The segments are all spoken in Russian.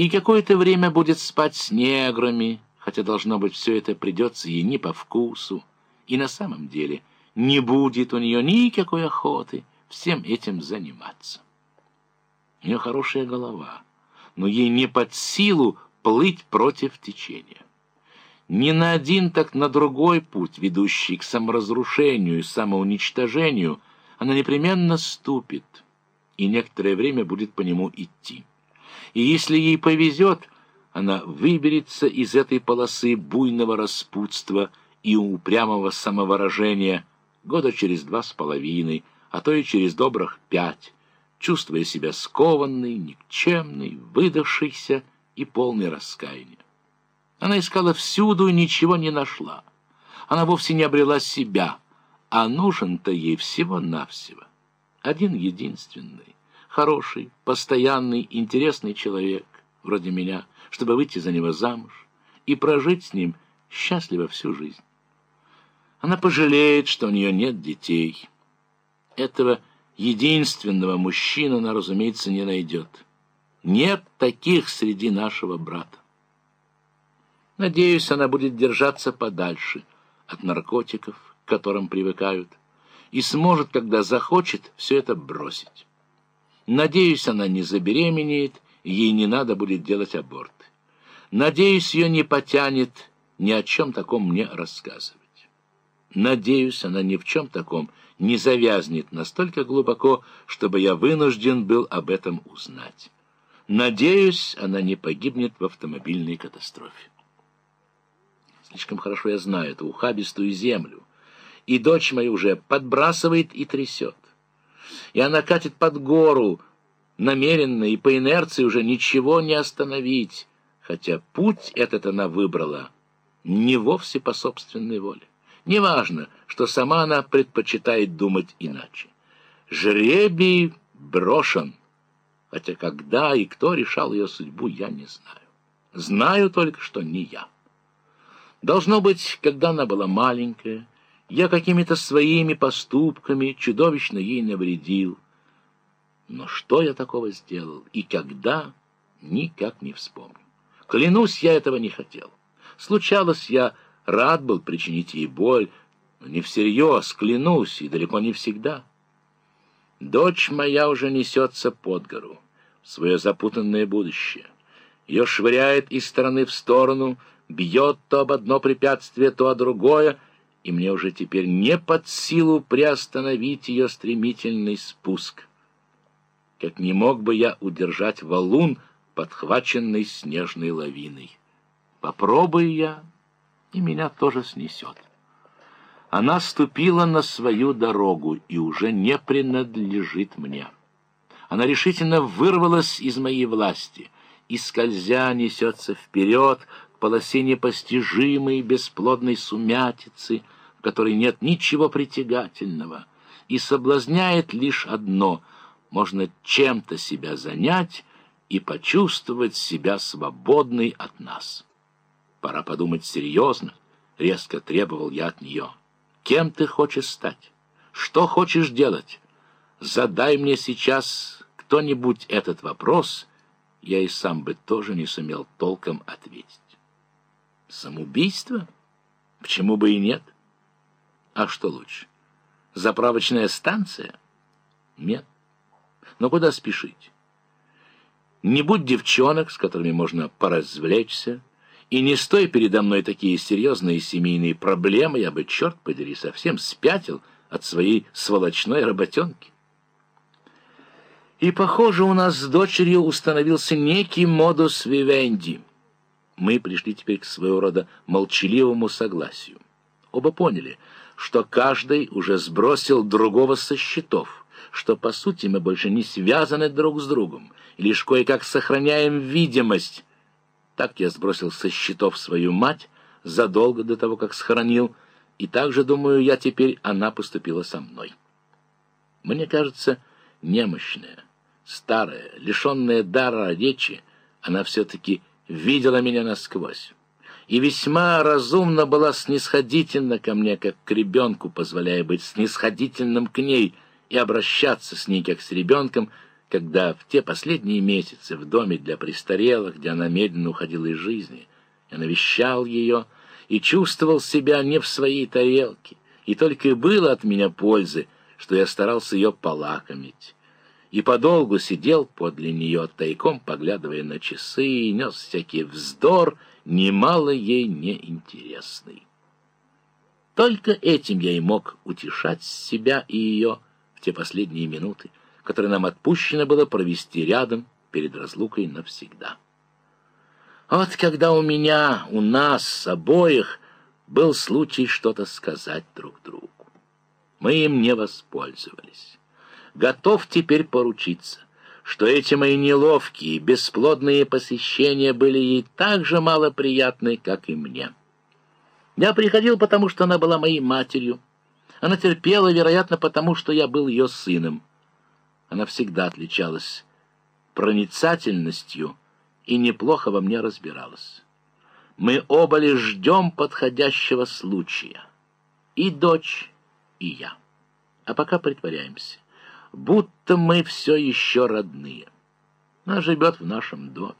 и какое-то время будет спать с неграми, хотя, должно быть, все это придется ей не по вкусу. И на самом деле не будет у нее никакой охоты всем этим заниматься. У нее хорошая голова, но ей не под силу плыть против течения. Ни на один, так на другой путь, ведущий к саморазрушению и самоуничтожению, она непременно ступит и некоторое время будет по нему идти. И если ей повезет, она выберется из этой полосы буйного распутства и упрямого самовыражения года через два с половиной, а то и через добрых пять, чувствуя себя скованной, никчемной, выдавшейся и полной раскаяния. Она искала всюду и ничего не нашла. Она вовсе не обрела себя, а нужен-то ей всего-навсего. Один единственный, хороший, постоянный, интересный человек, вроде меня, чтобы выйти за него замуж и прожить с ним счастливо всю жизнь. Она пожалеет, что у нее нет детей. Этого единственного мужчину она, разумеется, не найдет. Нет таких среди нашего брата. Надеюсь, она будет держаться подальше от наркотиков, к которым привыкают, и сможет, когда захочет, все это бросить. Надеюсь, она не забеременеет, ей не надо будет делать аборт. Надеюсь, ее не потянет ни о чем таком мне рассказывать. Надеюсь, она ни в чем таком не завязнет настолько глубоко, чтобы я вынужден был об этом узнать. Надеюсь, она не погибнет в автомобильной катастрофе. Слишком хорошо я знаю эту ухабистую землю, и дочь моя уже подбрасывает и трясет. И она катит под гору, намеренно, и по инерции уже ничего не остановить, хотя путь этот она выбрала не вовсе по собственной воле. Неважно, что сама она предпочитает думать иначе. Жребий брошен, хотя когда и кто решал ее судьбу, я не знаю. Знаю только, что не я. Должно быть, когда она была маленькая, я какими-то своими поступками чудовищно ей навредил. Но что я такого сделал и когда, никак не вспомню. Клянусь, я этого не хотел. Случалось, я рад был причинить ей боль, но не всерьез, клянусь, и далеко не всегда. Дочь моя уже несется под гору, в свое запутанное будущее. Ее швыряет из стороны в сторону, бьет то об одно препятствие, то о другое, и мне уже теперь не под силу приостановить ее стремительный спуск. Как не мог бы я удержать валун, подхваченный снежной лавиной. Попробую я, и меня тоже снесет. Она ступила на свою дорогу и уже не принадлежит мне. Она решительно вырвалась из моей власти и, скользя, несется вперед полосе непостижимой бесплодной сумятицы, в которой нет ничего притягательного, и соблазняет лишь одно — можно чем-то себя занять и почувствовать себя свободной от нас. Пора подумать серьезно, — резко требовал я от нее. Кем ты хочешь стать? Что хочешь делать? Задай мне сейчас кто-нибудь этот вопрос, я и сам бы тоже не сумел толком ответить. Самоубийство? Почему бы и нет? А что лучше? Заправочная станция? Нет. Но куда спешить? Не будь девчонок, с которыми можно поразвлечься, и не стой передо мной такие серьезные семейные проблемы, я бы, черт подери, совсем спятил от своей сволочной работенки. И, похоже, у нас с дочерью установился некий модус вивенди. Мы пришли теперь к своего рода молчаливому согласию. Оба поняли, что каждый уже сбросил другого со счетов, что, по сути, мы больше не связаны друг с другом, лишь кое-как сохраняем видимость, так я сбросил со счетов свою мать задолго до того, как схоронил, и так же, думаю, я теперь, она поступила со мной. Мне кажется, немощная, старая, лишенная дара речи, она все-таки видела меня насквозь и весьма разумно была снисходительна ко мне, как к ребенку, позволяя быть снисходительным к ней и обращаться с ней, как с ребенком, когда в те последние месяцы в доме для престарелых, где она медленно уходила из жизни, я навещал ее и чувствовал себя не в своей тарелке, и только и было от меня пользы, что я старался ее полакомить. И подолгу сидел подле нее, тайком поглядывая на часы, и нес всякий вздор, немало ей неинтересный. Только этим я и мог утешать себя и ее в те последние минуты, которые нам отпущено было провести рядом перед разлукой навсегда. Вот когда у меня, у нас, обоих, был случай что-то сказать друг другу. Мы им не воспользовались. Готов теперь поручиться, что эти мои неловкие, бесплодные посещения были ей так же малоприятны, как и мне. Я приходил, потому что она была моей матерью. Она терпела, вероятно, потому что я был ее сыном. Она всегда отличалась проницательностью и неплохо во мне разбиралась. Мы оба лишь ждем подходящего случая. И дочь, и я. А пока притворяемся, будто мы все еще родные. Она живет в нашем доме.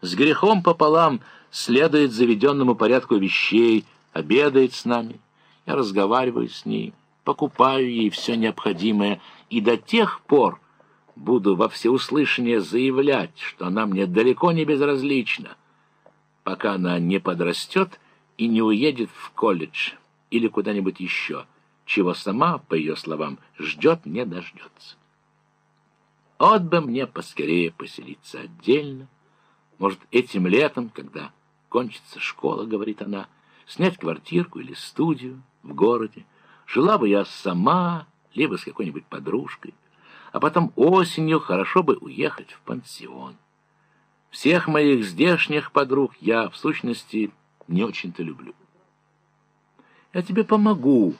С грехом пополам следует заведенному порядку вещей, обедает с нами. Я разговариваю с ней, покупаю ей все необходимое, и до тех пор буду во всеуслышание заявлять, что она мне далеко не безразлична, пока она не подрастет и не уедет в колледж или куда-нибудь еще, чего сама, по ее словам, ждет не дождется. От бы мне поскорее поселиться отдельно, может, этим летом, когда кончится школа, говорит она, снять квартирку или студию в городе, Жила бы я сама, либо с какой-нибудь подружкой, а потом осенью хорошо бы уехать в пансион. Всех моих здешних подруг я, в сущности, не очень-то люблю. Я тебе помогу,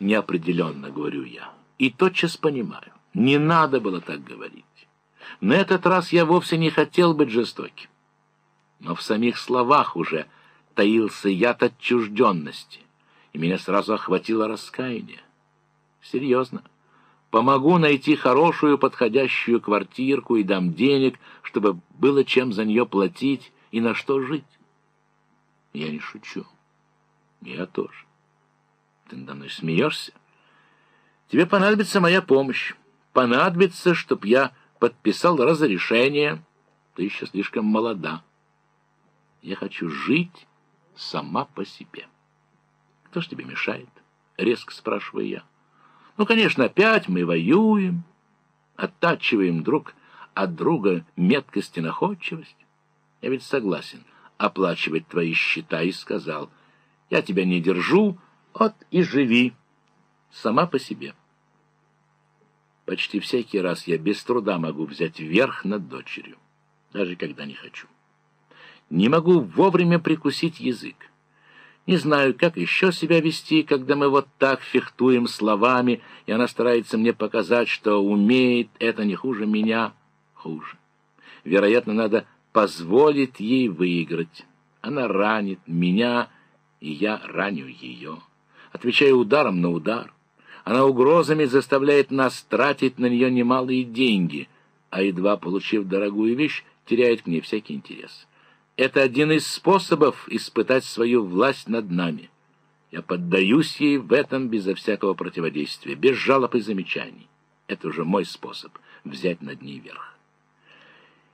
неопределенно говорю я, и тотчас понимаю, не надо было так говорить. На этот раз я вовсе не хотел быть жестоким. Но в самих словах уже таился яд отчужденности и меня сразу охватило раскаяние. Серьезно. Помогу найти хорошую подходящую квартирку и дам денег, чтобы было чем за нее платить и на что жить. Я не шучу. Я тоже. Ты надо мной смеешься? Тебе понадобится моя помощь. Понадобится, чтоб я подписал разрешение. Ты еще слишком молода. Я хочу жить сама по себе. Кто ж тебе мешает? Резко спрашиваю я. Ну, конечно, опять мы воюем, оттачиваем друг от друга меткость и находчивость. Я ведь согласен оплачивать твои счета и сказал, я тебя не держу, вот и живи сама по себе. Почти всякий раз я без труда могу взять верх над дочерью, даже когда не хочу. Не могу вовремя прикусить язык. Не знаю, как еще себя вести, когда мы вот так фехтуем словами, и она старается мне показать, что умеет это не хуже меня. Хуже. Вероятно, надо позволить ей выиграть. Она ранит меня, и я раню ее. Отвечаю ударом на удар. Она угрозами заставляет нас тратить на нее немалые деньги, а едва получив дорогую вещь, теряет к ней всякий интерес. Это один из способов испытать свою власть над нами. Я поддаюсь ей в этом безо всякого противодействия, без жалоб и замечаний. Это уже мой способ взять над ней верх.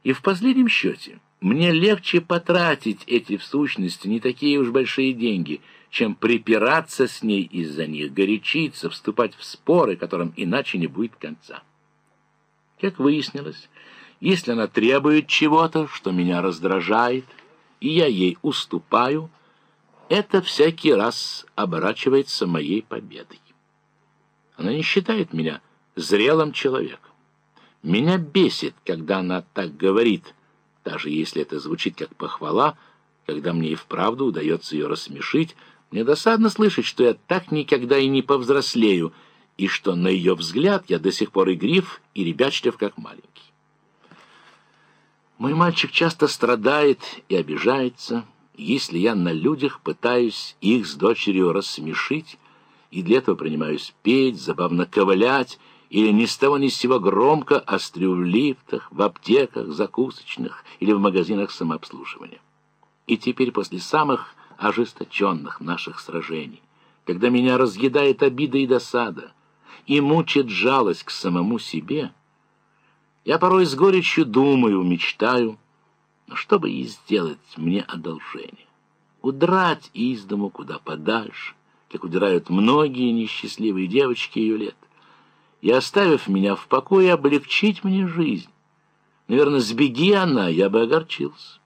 И в последнем счете мне легче потратить эти в сущности не такие уж большие деньги, чем припираться с ней из-за них, горячиться, вступать в споры, которым иначе не будет конца. Как выяснилось, если она требует чего-то, что меня раздражает, и я ей уступаю, это всякий раз оборачивается моей победой. Она не считает меня зрелым человеком. Меня бесит, когда она так говорит, даже если это звучит как похвала, когда мне и вправду удается ее рассмешить, мне досадно слышать, что я так никогда и не повзрослею, и что, на ее взгляд, я до сих пор игрив и ребячлив, как маленький. Мой мальчик часто страдает и обижается, если я на людях пытаюсь их с дочерью рассмешить, и для этого принимаюсь петь, забавно ковылять или ни с того ни с сего громко острю в лифтах, в аптеках, закусочных или в магазинах самообслуживания. И теперь после самых ожесточенных наших сражений, когда меня разъедает обида и досада, и мучит жалость к самому себе, я порой с горечью думаю, мечтаю, чтобы ей сделать мне одолжение, удрать из дому куда подальше, как удирают многие несчастливые девочки ее лет, и, оставив меня в покое, облегчить мне жизнь. Наверное, сбеги она, я бы огорчился.